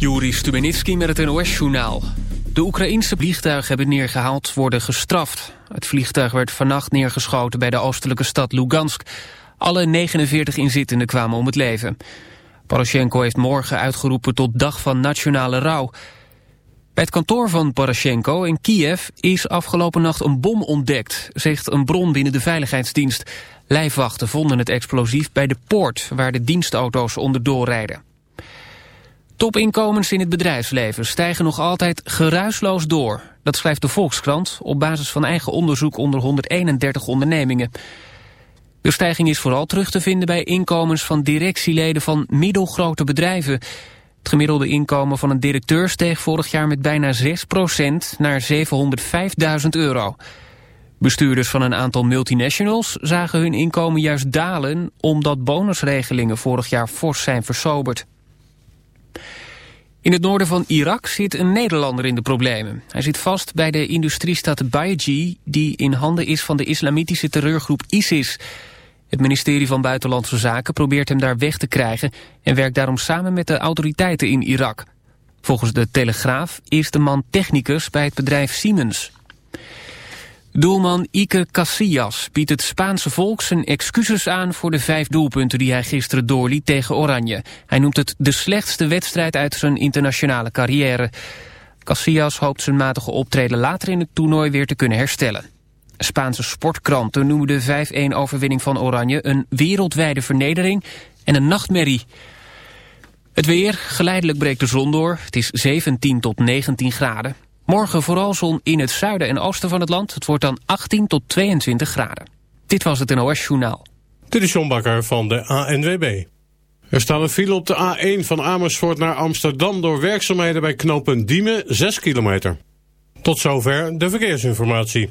Juri Stubenitski met het NOS-journaal. De Oekraïense vliegtuigen hebben neergehaald worden gestraft. Het vliegtuig werd vannacht neergeschoten bij de oostelijke stad Lugansk. Alle 49 inzittenden kwamen om het leven. Poroshenko heeft morgen uitgeroepen tot dag van nationale rouw. Bij het kantoor van Poroshenko in Kiev is afgelopen nacht een bom ontdekt, zegt een bron binnen de veiligheidsdienst. Lijfwachten vonden het explosief bij de poort waar de dienstauto's onderdoor rijden. Topinkomens in het bedrijfsleven stijgen nog altijd geruisloos door. Dat schrijft de Volkskrant op basis van eigen onderzoek onder 131 ondernemingen. De stijging is vooral terug te vinden bij inkomens van directieleden van middelgrote bedrijven. Het gemiddelde inkomen van een directeur steeg vorig jaar met bijna 6% naar 705.000 euro. Bestuurders van een aantal multinationals zagen hun inkomen juist dalen... omdat bonusregelingen vorig jaar fors zijn versoberd. In het noorden van Irak zit een Nederlander in de problemen. Hij zit vast bij de industriestad Baiji... die in handen is van de islamitische terreurgroep ISIS. Het ministerie van Buitenlandse Zaken probeert hem daar weg te krijgen... en werkt daarom samen met de autoriteiten in Irak. Volgens de Telegraaf is de man technicus bij het bedrijf Siemens. Doelman Ike Casillas biedt het Spaanse volk zijn excuses aan voor de vijf doelpunten die hij gisteren doorliet tegen Oranje. Hij noemt het de slechtste wedstrijd uit zijn internationale carrière. Casillas hoopt zijn matige optreden later in het toernooi weer te kunnen herstellen. Spaanse sportkranten noemen de 5-1 overwinning van Oranje een wereldwijde vernedering en een nachtmerrie. Het weer, geleidelijk breekt de zon door. Het is 17 tot 19 graden. Morgen vooral zon in het zuiden en oosten van het land. Het wordt dan 18 tot 22 graden. Dit was het NOS Journaal. Dit is John Bakker van de ANWB. Er staat een file op de A1 van Amersfoort naar Amsterdam... door werkzaamheden bij knooppunt Diemen, 6 kilometer. Tot zover de verkeersinformatie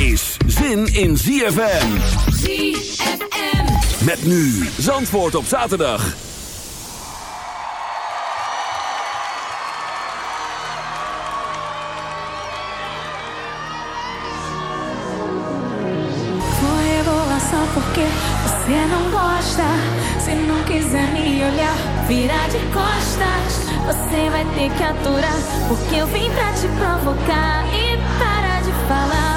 Is zin in ZFM. ZFM. Met nu Zandvoort op zaterdag. porque você não gosta. Se não quiser me olhar, virar de costas. Você vai ter que aturar, porque eu vim pra te provocar e parar de falar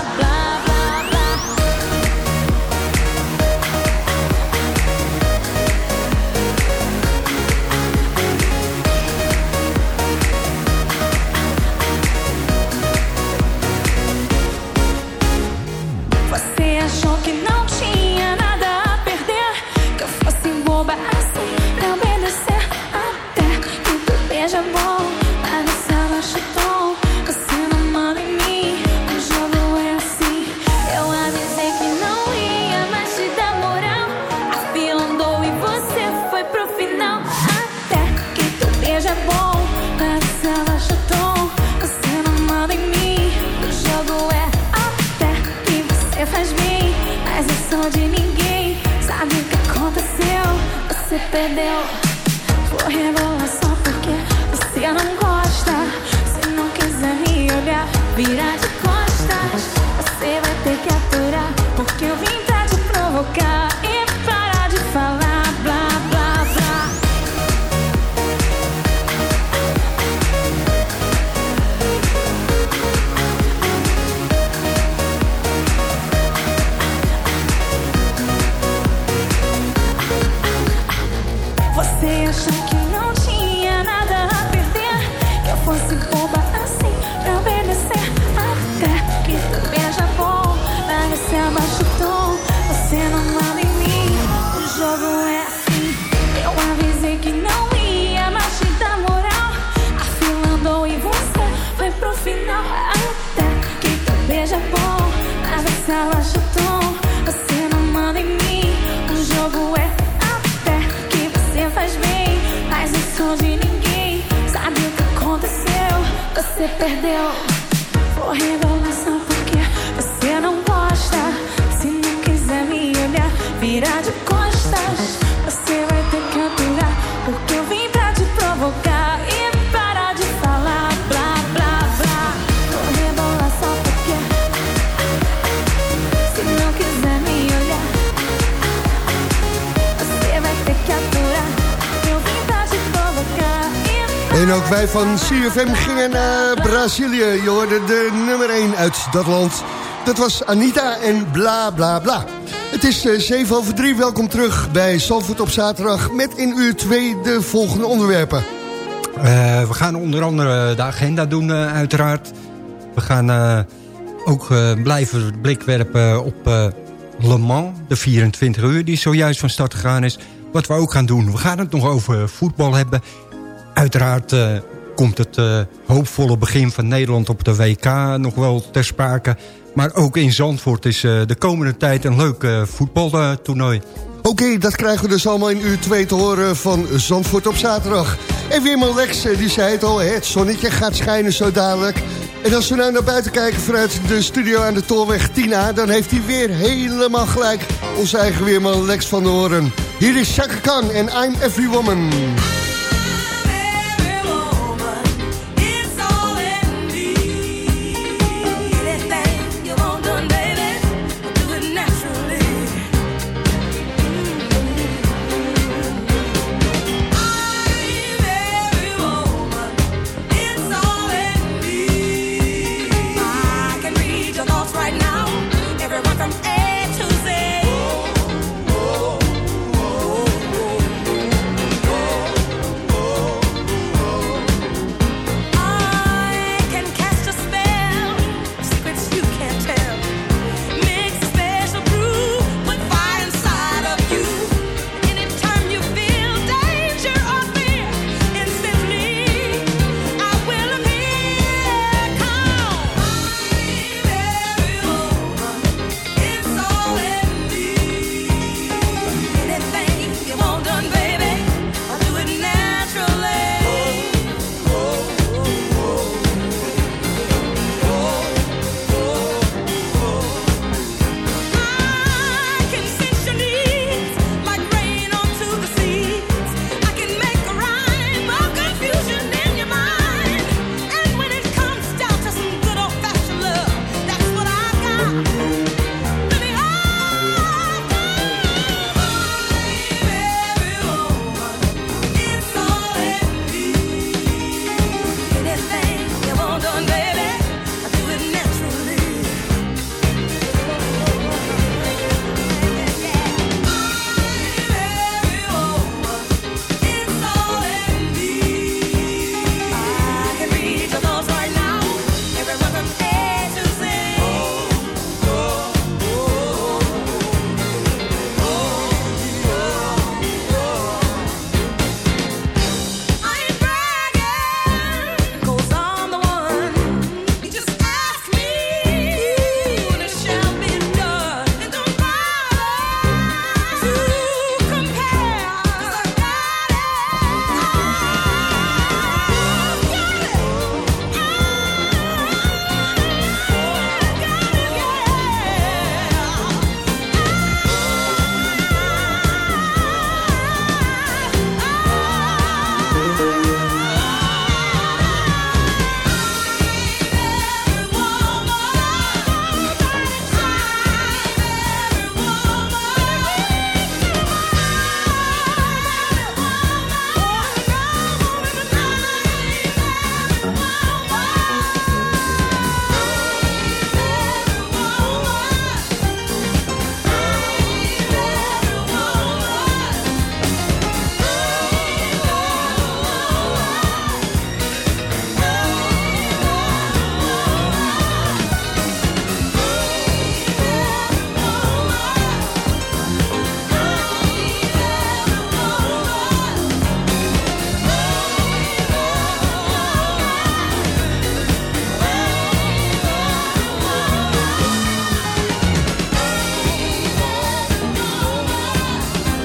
van CFM gingen naar Brazilië. Je hoorde de nummer 1 uit dat land. Dat was Anita en bla bla bla. Het is eh, 7 over 3. Welkom terug bij Zandvoort op zaterdag... met in uur 2 de volgende onderwerpen. Eh, we gaan onder andere de agenda doen, eh, uiteraard. We gaan eh, ook eh, blijven blik werpen op eh, Le Mans, de 24 uur... die zojuist van start gegaan is. Wat we ook gaan doen, we gaan het nog over voetbal hebben. Uiteraard eh, komt het eh, hoopvolle begin van Nederland op de WK nog wel ter sprake. Maar ook in Zandvoort is eh, de komende tijd een leuk eh, voetbaltoernooi. Oké, dat krijgen we dus allemaal in uur 2 te horen van Zandvoort op zaterdag. En Weerman Lex, die zei het al, het zonnetje gaat schijnen zo dadelijk. En als we nou naar buiten kijken vanuit de studio aan de Tolweg 10A... dan heeft hij weer helemaal gelijk, onze eigen Weerman Lex van de Horen. Hier is Chaka Khan en I'm Every Woman.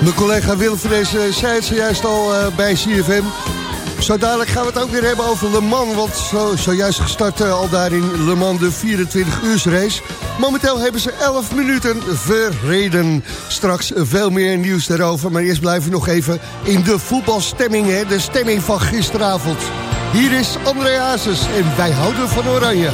Mijn collega Willem Vrees zei het zojuist al bij CFM. Zo dadelijk gaan we het ook weer hebben over Le Mans. Want zo, zojuist gestart al daar in Le Mans de 24 uur race. Momenteel hebben ze 11 minuten verreden. Straks veel meer nieuws daarover. Maar eerst blijven we nog even in de voetbalstemming. Hè? De stemming van gisteravond. Hier is André Hazes en wij houden van Oranje.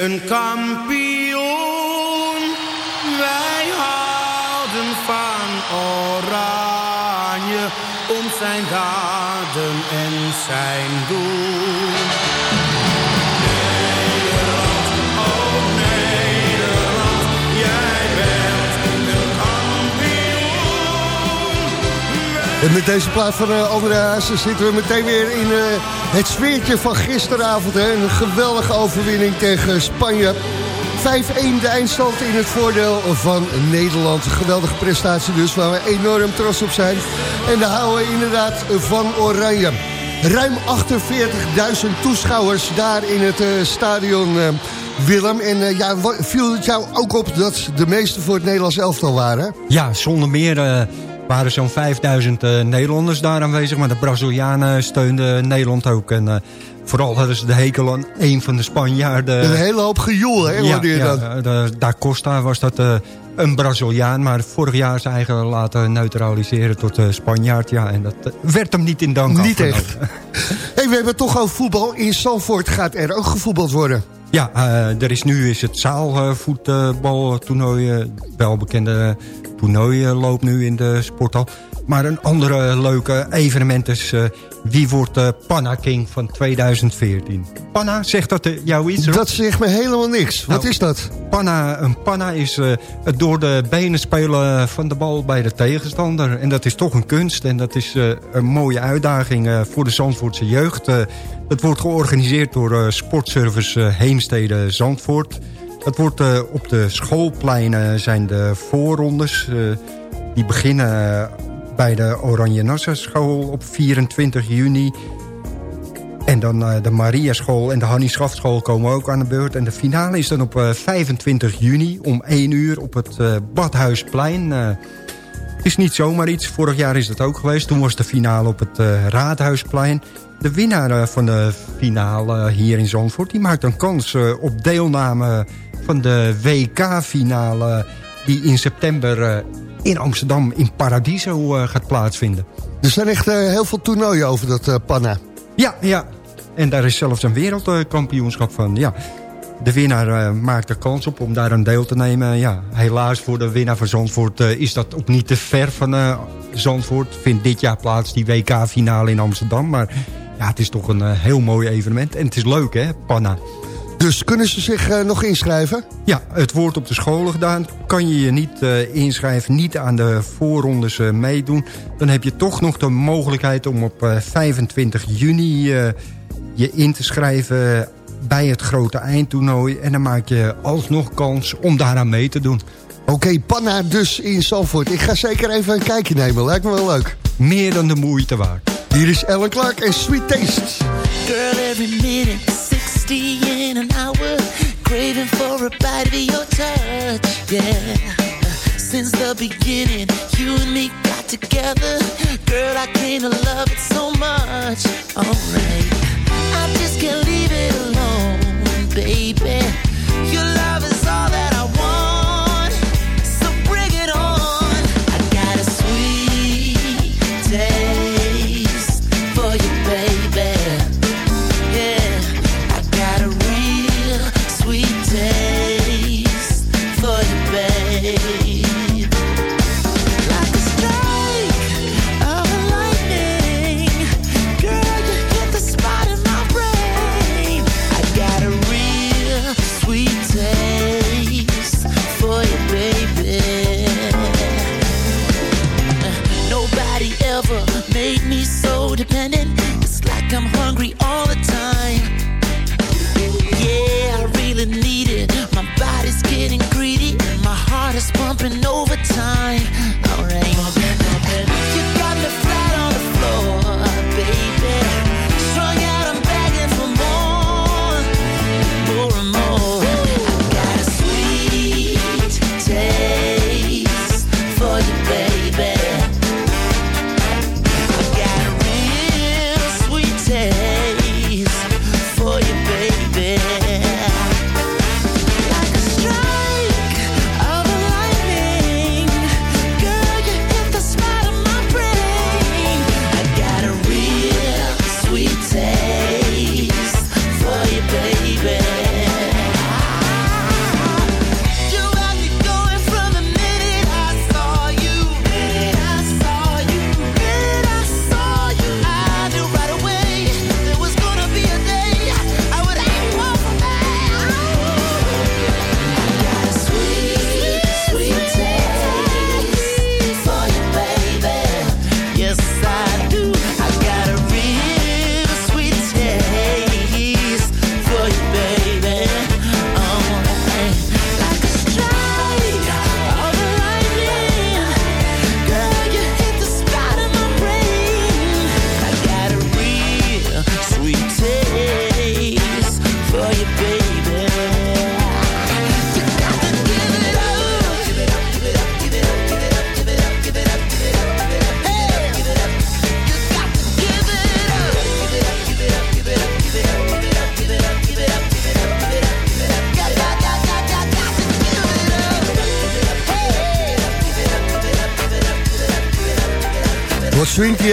Een kampioen. Wij houden van oranje om zijn daden en zijn doel. En met deze plaat van uh, André Hazes zitten we meteen weer in... Uh, het sfeertje van gisteravond, hè? een geweldige overwinning tegen Spanje. 5-1 de eindstand in het voordeel van Nederland. geweldige prestatie dus, waar we enorm trots op zijn. En daar houden we inderdaad van Oranje. Ruim 48.000 toeschouwers daar in het uh, stadion, Willem. En ja, viel het jou ook op dat de meeste voor het Nederlands elftal waren? Ja, zonder meer waren zo'n 5000 uh, Nederlanders daar aanwezig. Maar de Brazilianen steunden Nederland ook. En uh, vooral hadden ze de hekel aan een van de Spanjaarden. Een hele hoop gejoel, hè? Ja, je ja dat? De, da Costa was dat uh, een Braziliaan. Maar vorig jaar zijn eigen laten neutraliseren tot Spanjaard. Ja, en dat werd hem niet in dank Niet echt. hey, we hebben het toch over voetbal. In Salford gaat er ook gevoetbald worden. Ja, er is nu is het zaalvoetbaltoernooi, wel bekende toernooi loopt nu in de sporthal. Maar een andere leuke evenement is... Uh, wie wordt de Panna King van 2014? Panna, zegt dat jou iets? Dat zegt me helemaal niks. Wat nou, is dat? Panna, een panna is uh, het door de benen spelen van de bal bij de tegenstander. En dat is toch een kunst. En dat is uh, een mooie uitdaging voor de Zandvoortse jeugd. dat wordt georganiseerd door Sportservice Heemstede Zandvoort... Het wordt op de schoolpleinen zijn de voorrondes. Die beginnen bij de Oranje Nassau school op 24 juni. En dan uh, de Maria school en de Hannie Schaftschool komen ook aan de beurt. En de finale is dan op 25 juni om 1 uur op het Badhuisplein. het is niet zomaar iets. Vorig jaar is dat ook geweest. Toen was de finale op het Raadhuisplein. De winnaar van de finale hier in Zandvoort... die maakt een kans op deelname van de WK-finale... die in september in Amsterdam in Paradiso uh, gaat plaatsvinden. Er zijn echt uh, heel veel toernooien over dat Panna. Ja, ja. En daar is zelfs een wereldkampioenschap van. Ja. De winnaar maakt er kans op om daar een deel te nemen. Ja, helaas voor de winnaar van Zandvoort is dat ook niet te ver van Zandvoort. Vindt dit jaar plaats die WK-finale in Amsterdam. Maar ja, het is toch een heel mooi evenement. En het is leuk, hè, Panna. Dus kunnen ze zich eh, nog inschrijven? Ja, het woord op de scholen gedaan. Kan je je niet eh, inschrijven, niet aan de voorrondes eh, meedoen... dan heb je toch nog de mogelijkheid om op 25 juni je in te schrijven bij het grote eindtoernooi. En dan maak je alsnog kans om daaraan mee te doen. Oké, okay, Panna dus in Salford. Ik ga zeker even een kijkje nemen, lijkt me wel leuk. Meer dan de moeite waard. Hier is Ellen Clark en Sweet Taste. Girl, every minute, craving for a bite of your touch, yeah. Since the beginning, you and me got together. Girl, I came to love it so much. Alright.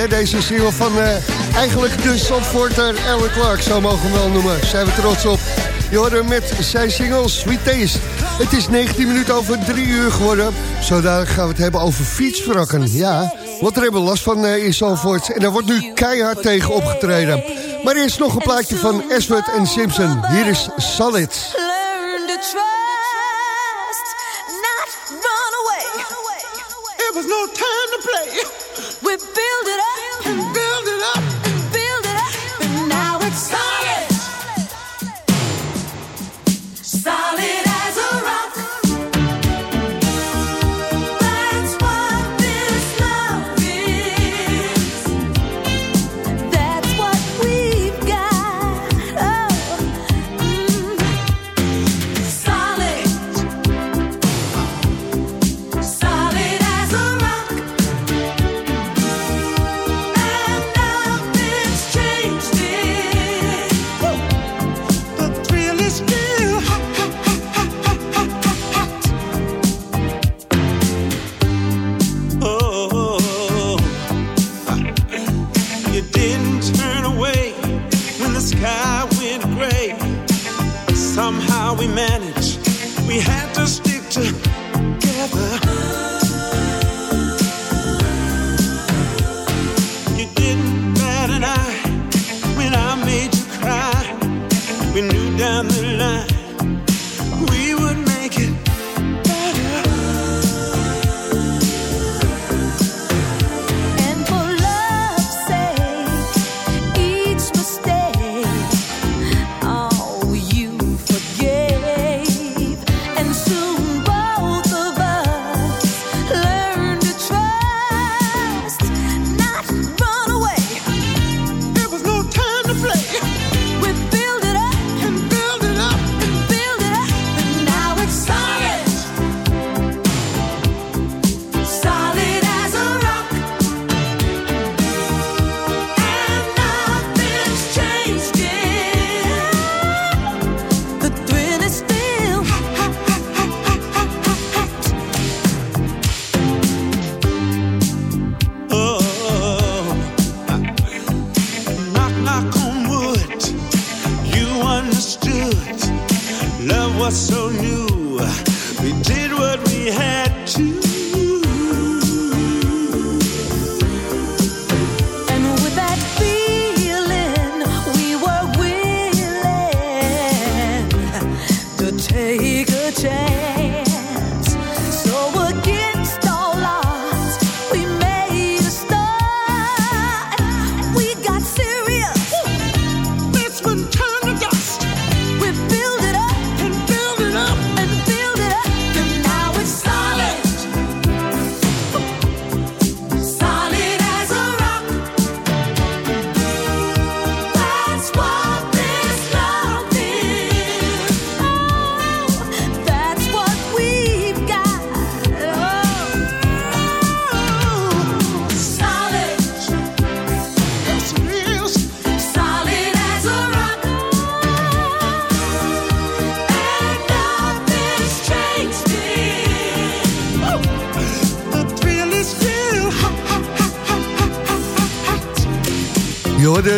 deze single van uh, eigenlijk de Zandvoorter Alan Clark, zo mogen we wel noemen. Zijn we trots op. Je hoorde met zijn single Sweet Taste. Het is 19 minuten over 3 uur geworden. Zo gaan we het hebben over fietsverrakken. ja. Wat er hebben last van uh, in Zandvoort. En daar wordt nu keihard tegen opgetreden. Maar eerst nog een plaatje van Eswert en Simpson. Hier is Solid.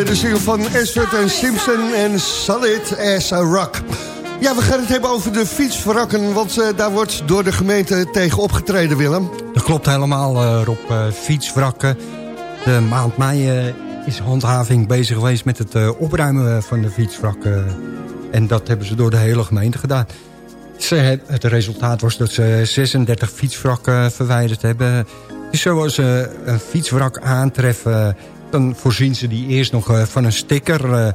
De single van Ashford en Simpson en Solid as a Rock. Ja, we gaan het hebben over de fietsvrakken, want uh, daar wordt door de gemeente tegen opgetreden, Willem. Dat klopt helemaal, uh, Rob. Uh, fietswrakken. De maand mei is handhaving bezig geweest met het opruimen van de fietswrakken. En dat hebben ze door de hele gemeente gedaan. Ze, het resultaat was dat ze 36 fietswrakken verwijderd hebben. Dus zoals ze een fietswrak aantreffen dan voorzien ze die eerst nog uh, van een sticker... Uh,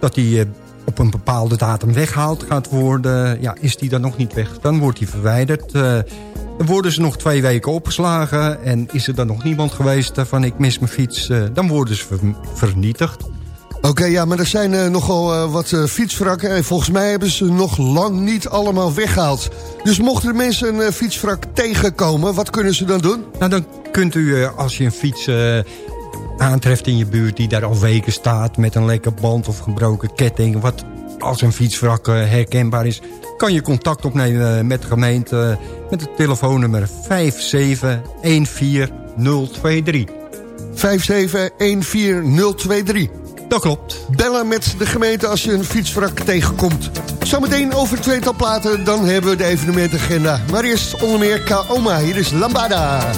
dat die uh, op een bepaalde datum weggehaald gaat worden. Ja, is die dan nog niet weg, dan wordt die verwijderd. dan worden ze nog twee weken opgeslagen... en is er dan nog niemand geweest van ik mis mijn fiets... dan worden ze ver vernietigd. Oké, ja, maar er zijn uh, nogal uh, wat uh, fietswrakken... en volgens mij hebben ze nog lang niet allemaal weggehaald. Dus mochten de mensen een fietswrak tegenkomen, wat kunnen ze dan doen? Nou, dan kunt u, als je een fiets aantreft in je buurt die daar al weken staat... met een lekker band of gebroken ketting... wat als een fietswrak herkenbaar is... kan je contact opnemen met de gemeente... met het telefoonnummer 5714023. 5714023. Dat klopt. Bellen met de gemeente als je een fietswrak tegenkomt. Zometeen over tweetal platen, dan hebben we de evenementagenda. Maar eerst onder meer Kaoma, hier is Lambada.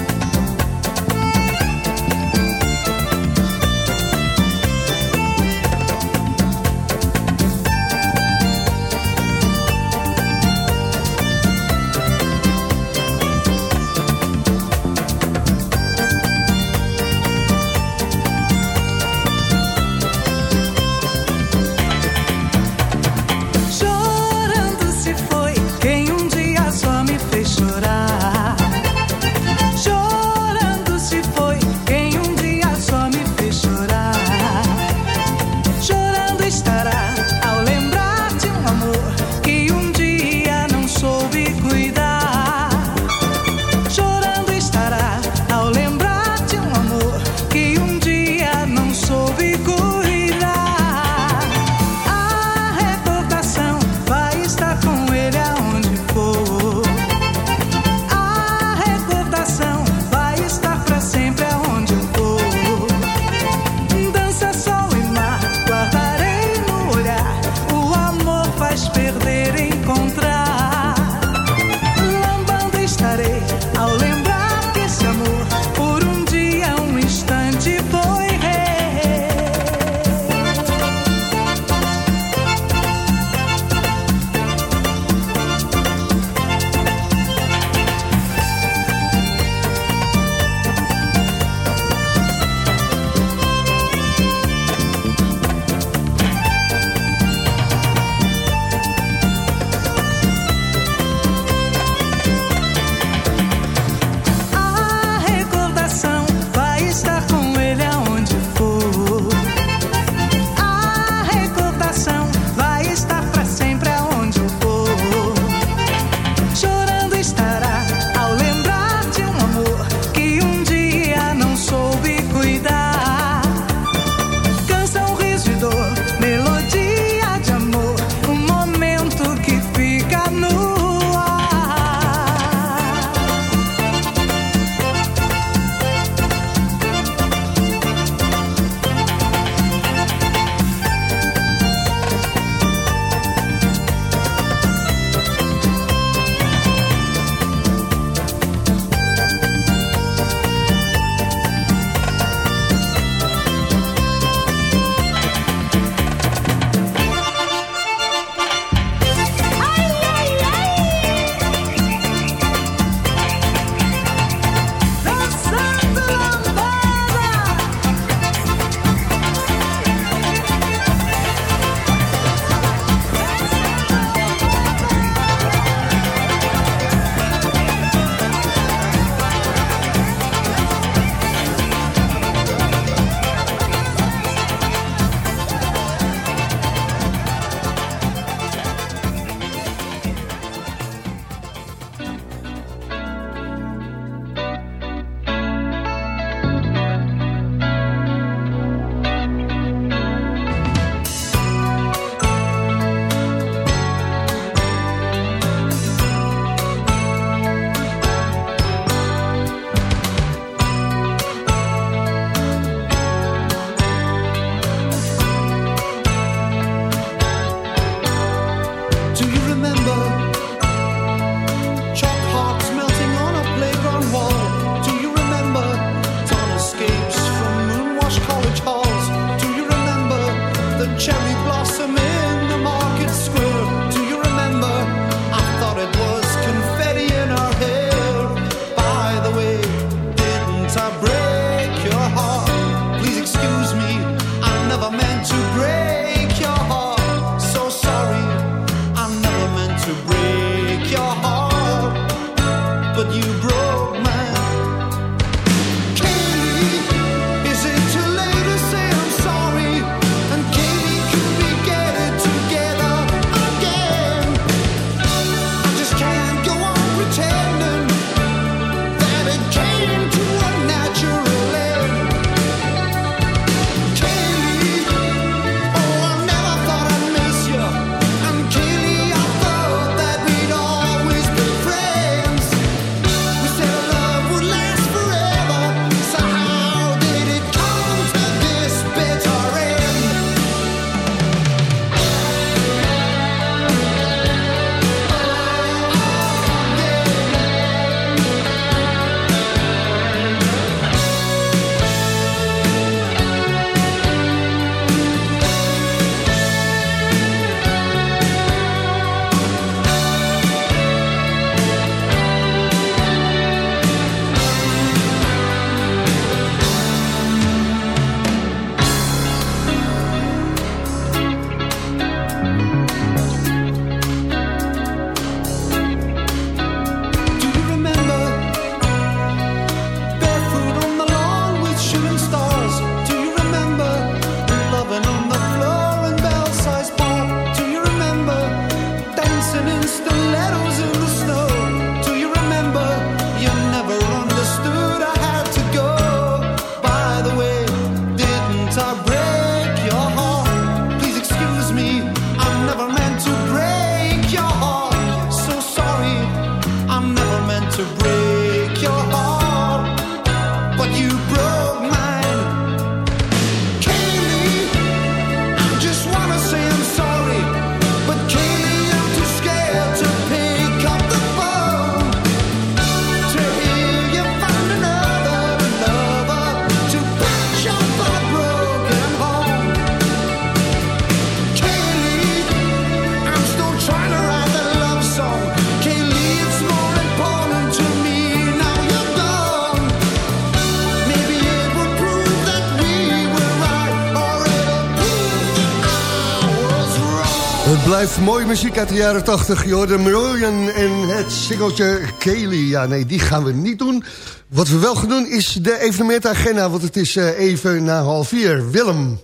Blijft mooie muziek uit de jaren 80. Je hoorde Million en het singeltje Kaylee. Ja, nee, die gaan we niet doen. Wat we wel gaan doen is de evenementagenda, want het is uh, even na half vier. Willem.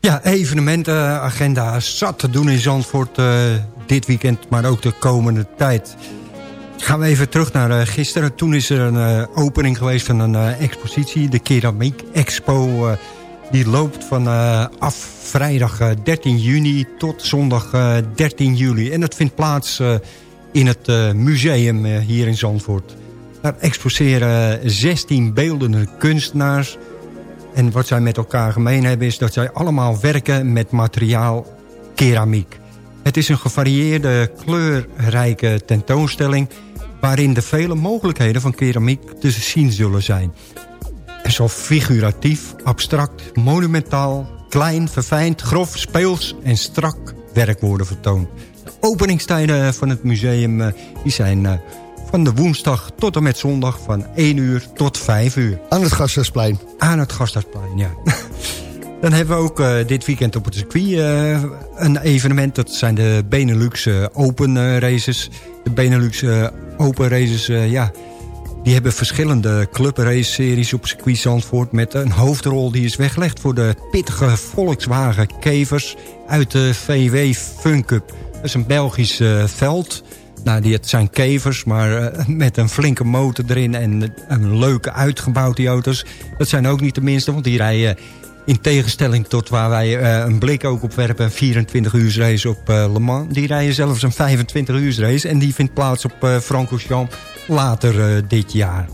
Ja, evenementenagenda zat te doen in Zandvoort uh, dit weekend, maar ook de komende tijd. Gaan we even terug naar uh, gisteren. Toen is er een opening geweest van een expositie, de Keramiek Expo... Die loopt van uh, af vrijdag 13 eh, juni tot zondag 13 eh, juli. En dat vindt plaats in het museum hier in Zandvoort. Daar exposeren 16 beeldende kunstenaars. En wat zij met elkaar gemeen hebben is dat zij allemaal werken met materiaal keramiek. Het is een gevarieerde, kleurrijke tentoonstelling... waarin de vele mogelijkheden van keramiek te zien zullen zijn. Zal figuratief, abstract, monumentaal, klein, verfijnd, grof, speels en strak werk worden vertoond. De openingstijden van het museum eh, die zijn eh, van de woensdag tot en met zondag van 1 uur tot 5 uur. Aan het Gasthuisplein. Aan het Gasthuisplein, ja. Dan hebben we ook uh, dit weekend op het circuit uh, een evenement. Dat zijn de Benelux uh, Open Races. De Benelux Open Races, ja, die hebben verschillende clubrace-series op circuit Zandvoort... met een hoofdrol die is weggelegd voor de pittige Volkswagen-kevers... uit de VW Fun Cup. Dat is een Belgisch uh, veld. Nou, die, het zijn kevers, maar uh, met een flinke motor erin... en een leuke uitgebouwd, auto's. Dat zijn ook niet de minste, want die rijden... In tegenstelling tot waar wij uh, een blik ook op werpen... een 24 uur race op Le Mans. Die rijden zelfs een 25 uur race. En die vindt plaats op uh, Francorchamps later uh, dit jaar.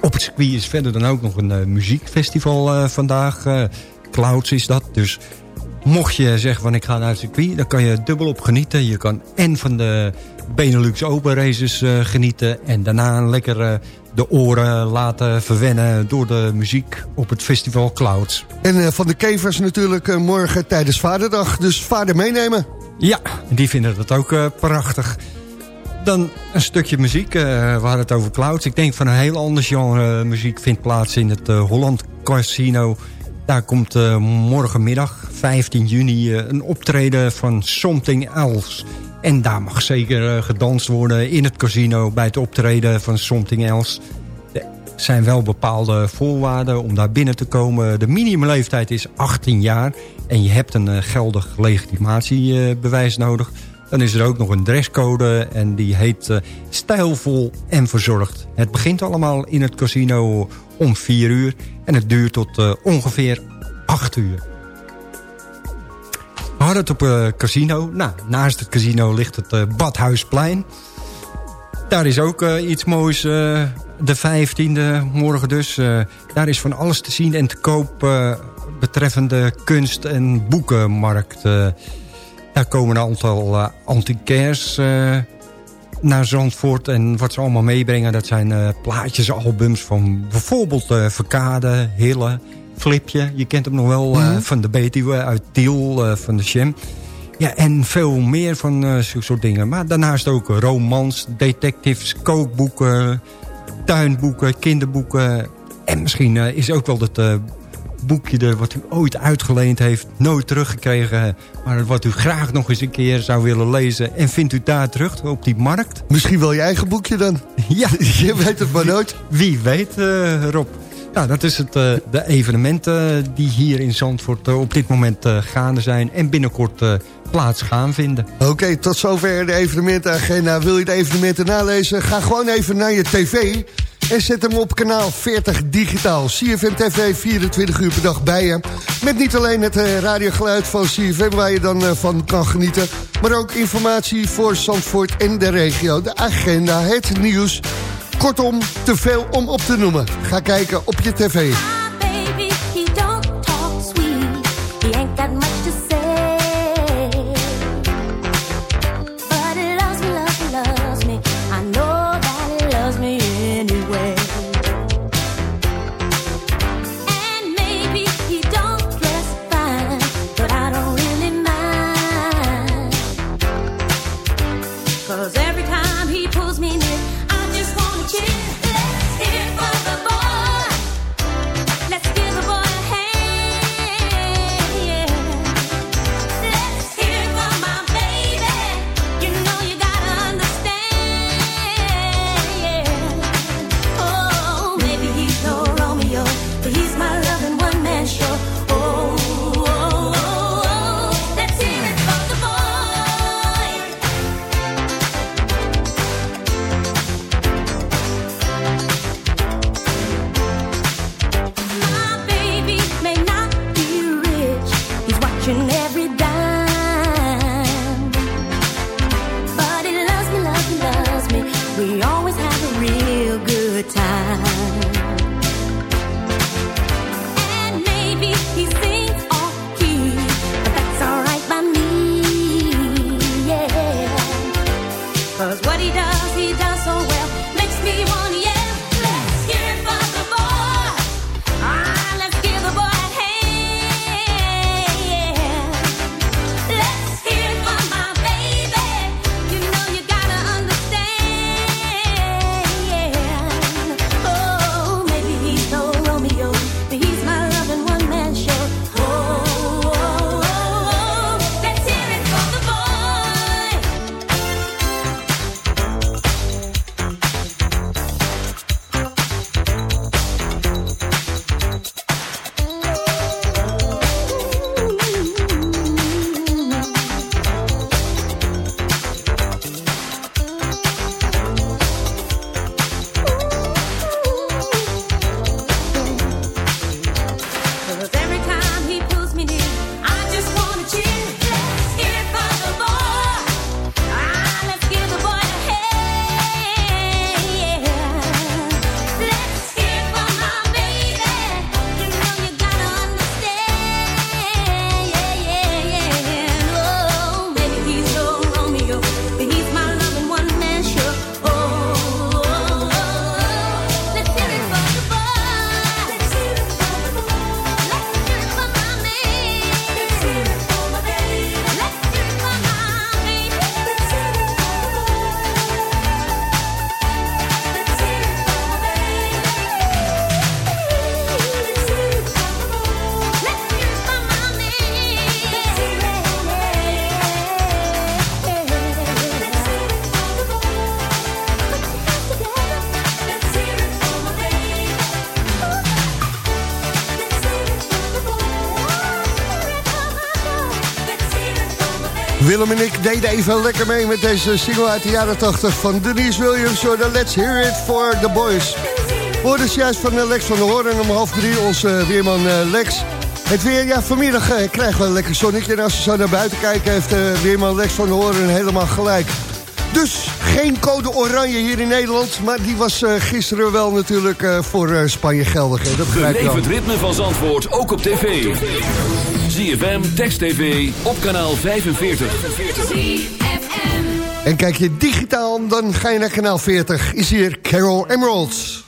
Op het circuit is verder dan ook nog een uh, muziekfestival uh, vandaag. Clouds is dat. Dus mocht je zeggen van ik ga naar het circuit... dan kan je dubbel op genieten. Je kan en van de Benelux Open Races genieten... en daarna lekker de oren laten verwennen door de muziek op het festival Clouds. En van de kevers natuurlijk morgen tijdens Vaderdag. Dus vader meenemen. Ja, die vinden dat ook prachtig. Dan een stukje muziek. Uh, hadden het over clouds. Ik denk van een heel ander genre muziek vindt plaats in het uh, Holland Casino. Daar komt uh, morgenmiddag, 15 juni, een optreden van Something Else. En daar mag zeker gedanst worden in het casino... bij het optreden van Something Else. Er zijn wel bepaalde voorwaarden om daar binnen te komen. De minimumleeftijd is 18 jaar. En je hebt een geldig legitimatiebewijs nodig... Dan is er ook nog een dresscode en die heet uh, stijlvol en verzorgd. Het begint allemaal in het casino om 4 uur en het duurt tot uh, ongeveer 8 uur. We hadden het op uh, casino. Nou, naast het casino ligt het Badhuisplein. Daar is ook iets moois, de 15e morgen dus. daar is van alles te zien en te koop betreffende kunst- en boekenmarkt... Daar komen een aantal uh, uh, naar Zandvoort. En wat ze allemaal meebrengen, dat zijn uh, plaatjes, albums van bijvoorbeeld uh, Verkade, Hille, Flipje. Je kent hem nog wel mm van de Betuwe, uit Tiel, van de Shem. Ja, en veel meer van zulke soort dingen. Maar daarnaast ook romans, detectives, kookboeken, tuinboeken, kinderboeken. En misschien is ook wel het boekje er wat u ooit uitgeleend heeft, nooit teruggekregen. Maar wat u graag nog eens een keer zou willen lezen. En vindt u daar terug op die markt? Misschien wel je eigen boekje dan? Ja. je weet het maar nooit. Wie weet, uh, Rob. Nou, dat is het, uh, de evenementen die hier in Zandvoort uh, op dit moment gaande zijn. En binnenkort plaats gaan vinden. Oké, okay, tot zover de evenementenagenda. Wil je de evenementen nalezen? Ga gewoon even naar je tv... En zet hem op kanaal 40 digitaal. CFM TV 24 uur per dag bij je. Met niet alleen het uh, radiogeluid van CFM waar je dan uh, van kan genieten. Maar ook informatie voor Zandvoort en de regio. De agenda, het nieuws. Kortom, te veel om op te noemen. Ga kijken op je tv. Willem en ik deden even lekker mee met deze single uit de jaren 80 van Denise Williams. Zo Let's Hear It for the Boys. Hoorde dus juist van Lex van der Hoorn om half drie, onze weerman Lex. Het weer, ja, vanmiddag krijgen we een lekker zonnetje. En als we zo naar buiten kijken, heeft weerman Lex van der Hoorn helemaal gelijk. Dus geen code oranje hier in Nederland. Maar die was gisteren wel natuurlijk voor Spanje geldig. Dat begrijp Beleef het ritme van Zandvoort ook op tv. ZFM, Text TV, op kanaal 45. En kijk je digitaal, dan ga je naar kanaal 40. Is hier Carol Emeralds.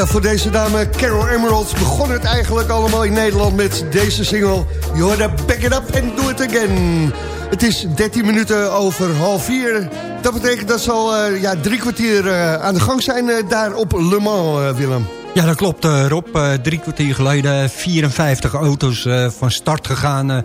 Voor deze dame Carol Emerald begon het eigenlijk allemaal in Nederland met deze single. Je hoorde Back It Up and Do It Again. Het is 13 minuten over half vier. Dat betekent dat ze al uh, ja, drie kwartier uh, aan de gang zijn uh, daar op Le Mans, Willem. Ja, dat klopt Rob. drie kwartier geleden 54 auto's van start gegaan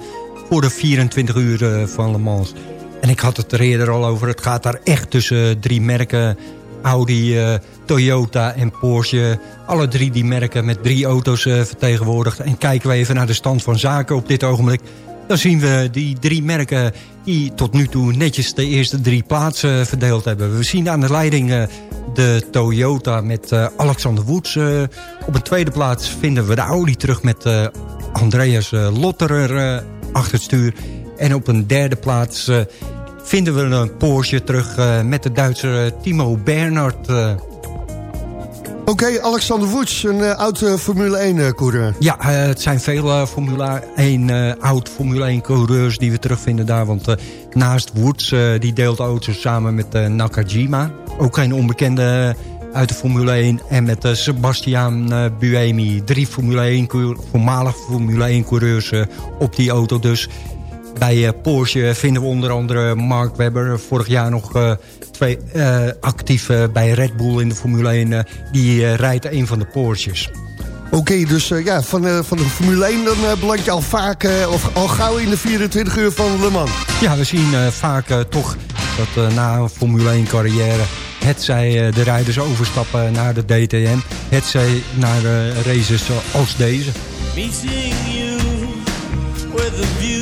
voor de 24 uur van Le Mans. En ik had het er eerder al over. Het gaat daar echt tussen drie merken Audi, uh, Toyota en Porsche. Alle drie die merken met drie auto's uh, vertegenwoordigd. En kijken we even naar de stand van zaken op dit ogenblik. Dan zien we die drie merken die tot nu toe netjes de eerste drie plaatsen verdeeld hebben. We zien aan de leiding de Toyota met Alexander Woods. op een tweede plaats vinden we de Audi terug met Andreas Lotterer achter het stuur. En op een derde plaats vinden we een Porsche terug met de Duitser Timo Bernhard... Oké, Alexander Woods, een uh, oud uh, Formule 1-coureur. ja, het zijn veel Formule 1, oud Formule 1-coureurs die we terugvinden daar. Want naast Woods, die deelt auto's samen met Nakajima. Ook geen onbekende uit de Formule 1. En met Sebastian Buemi. Drie Formule 1, voormalig Formule 1 coureurs uh, op die auto dus. Bij Porsche vinden we onder andere Mark Webber. Vorig jaar nog twee, actief bij Red Bull in de Formule 1. die rijdt een van de Porsches. Oké, dus ja, van, van de Formule 1 dan beland je al vaak, of al gauw in de 24 uur van Le Mans. Ja, we zien vaak toch dat na een Formule 1 carrière het zij eh, de rijders overstappen naar de DTM. Het zij naar races als deze. Meeting you with a view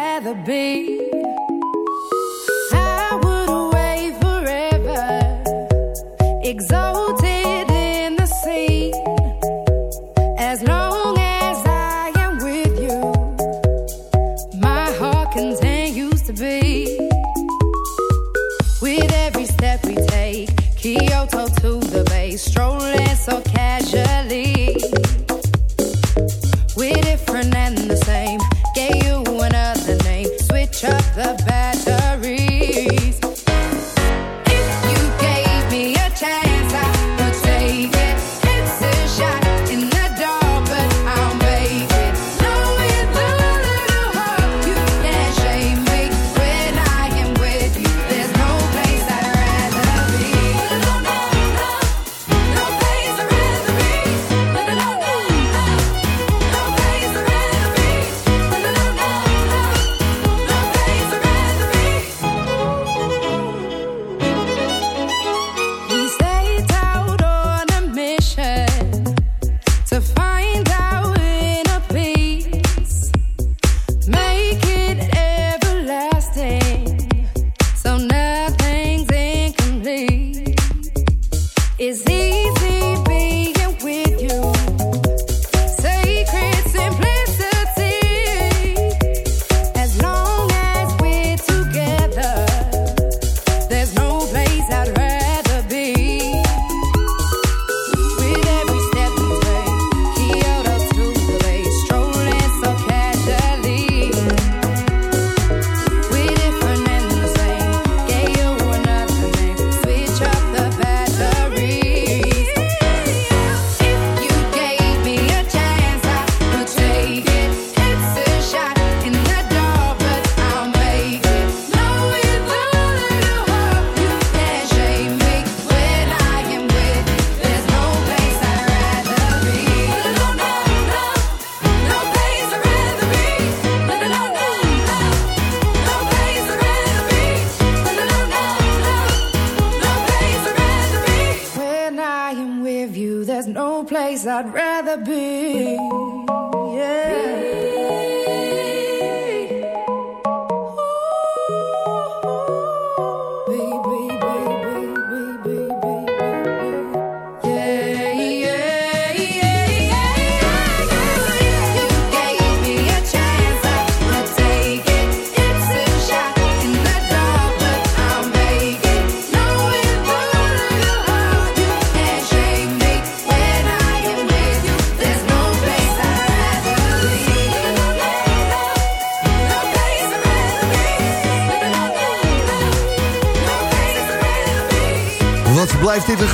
rather be. I would wait forever, exalted.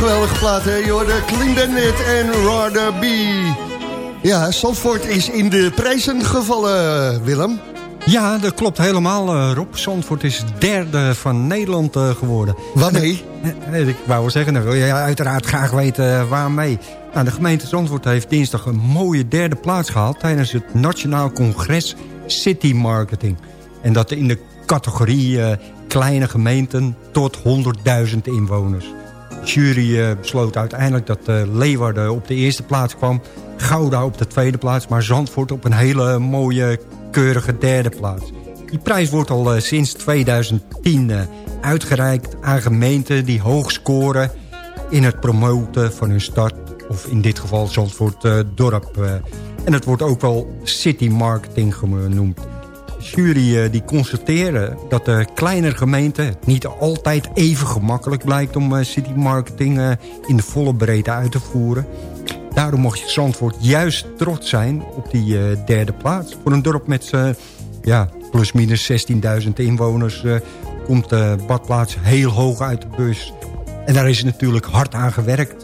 Geweldige plaat, hè? Je Clean Bandit en Rather B. Ja, Zandvoort is in de prijzen gevallen, Willem. Ja, dat klopt helemaal, uh, Rob. Zandvoort is derde van Nederland uh, geworden. Waarmee? Uh, ik wou wel zeggen, dan wil je uiteraard graag weten waarmee. Nou, de gemeente Zandvoort heeft dinsdag een mooie derde plaats gehaald... tijdens het Nationaal Congres City Marketing. En dat in de categorie kleine gemeenten tot 100.000 inwoners jury uh, besloot uiteindelijk dat uh, Leeuwarden op de eerste plaats kwam. Gouda op de tweede plaats, maar Zandvoort op een hele mooie, keurige derde plaats. Die prijs wordt al uh, sinds 2010 uitgereikt aan gemeenten die hoog scoren... in het promoten van hun stad, of in dit geval Zandvoort dorp. en het wordt ook wel city marketing genoemd jury eh, die constateren dat de kleinere gemeenten... niet altijd even gemakkelijk blijkt om eh, city marketing eh, in de volle breedte uit te voeren. Daarom mocht je Zandvoort juist trots zijn op die derde plaats. Voor een dorp met ja, plus minus 16.000 inwoners... komt de badplaats heel hoog uit de bus. En daar is natuurlijk hard aan gewerkt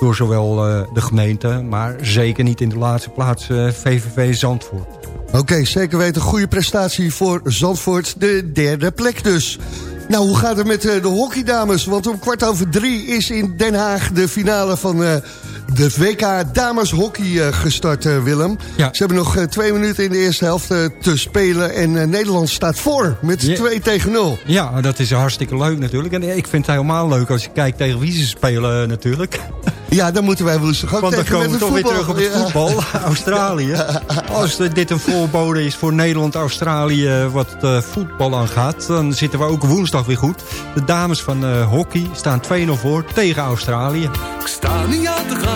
door zowel de gemeente... maar zeker niet in de laatste plaats VVV Zandvoort. Oké, zeker weten. Goede prestatie voor Zandvoort. De derde plek dus. Nou, hoe gaat het met uh, de hockeydames? Want om kwart over drie is in Den Haag de finale van de WK Dames Hockey uh, gestart, Willem. Ja. Ze hebben nog twee minuten in de eerste helft te spelen. En Nederland staat voor met ja. 2 tegen 0. Ja, dat is hartstikke leuk natuurlijk. En ik vind het helemaal leuk als je kijkt tegen wie ze spelen natuurlijk. Ja, dan moeten wij woensdag ook Want dan komen we toch weer terug op het voetbal. Australië. Als dit een voorbode is voor Nederland-Australië wat uh, voetbal aangaat... dan zitten we ook woensdag weer goed. De dames van uh, hockey staan 2-0 voor tegen Australië. Ik sta niet aan te gaan,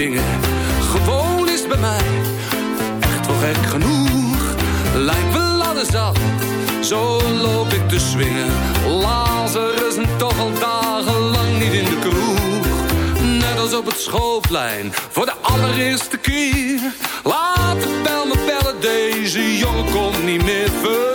Gewoon is bij mij. Echt wel gek genoeg, lijkt wel zat. Zo loop ik te swingen, Lazarus en toch al dagenlang niet in de kroeg. Net als op het schoolplein, voor de allereerste keer. Laat de bel me bellen, deze jongen komt niet meer ver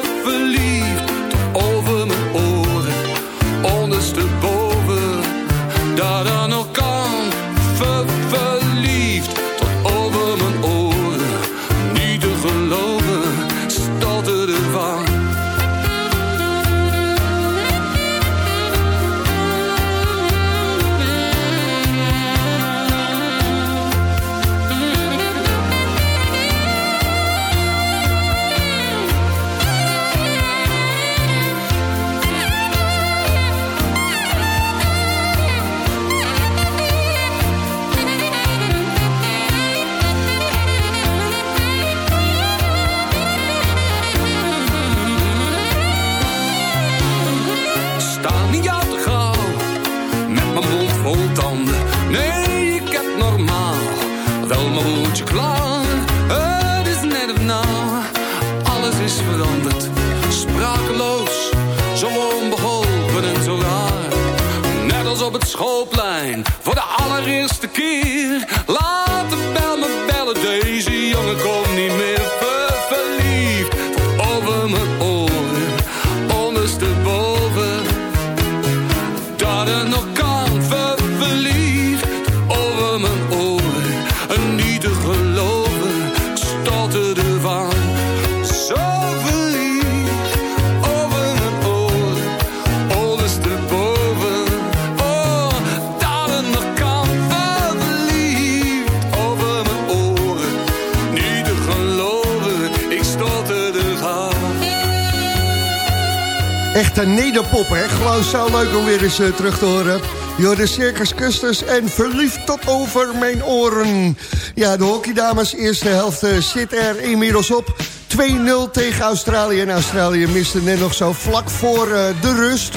echte nederpop, hè? Gewoon zo leuk om weer eens eh, terug te horen. Jorden Circus Custers en verliefd tot over mijn oren. Ja, de hockeydames eerste helft eh, zit er inmiddels op. 2-0 tegen Australië. En Australië miste net nog zo vlak voor eh, de rust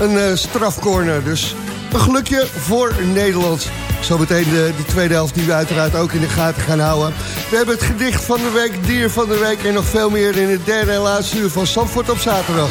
een strafcorner. Dus een gelukje voor Nederland. Zo meteen de, de, tweede helft die we uiteraard ook in de gaten gaan houden. We hebben het gedicht van de week, dier van de week... en nog veel meer in het derde en laatste uur van Zandvoort op zaterdag.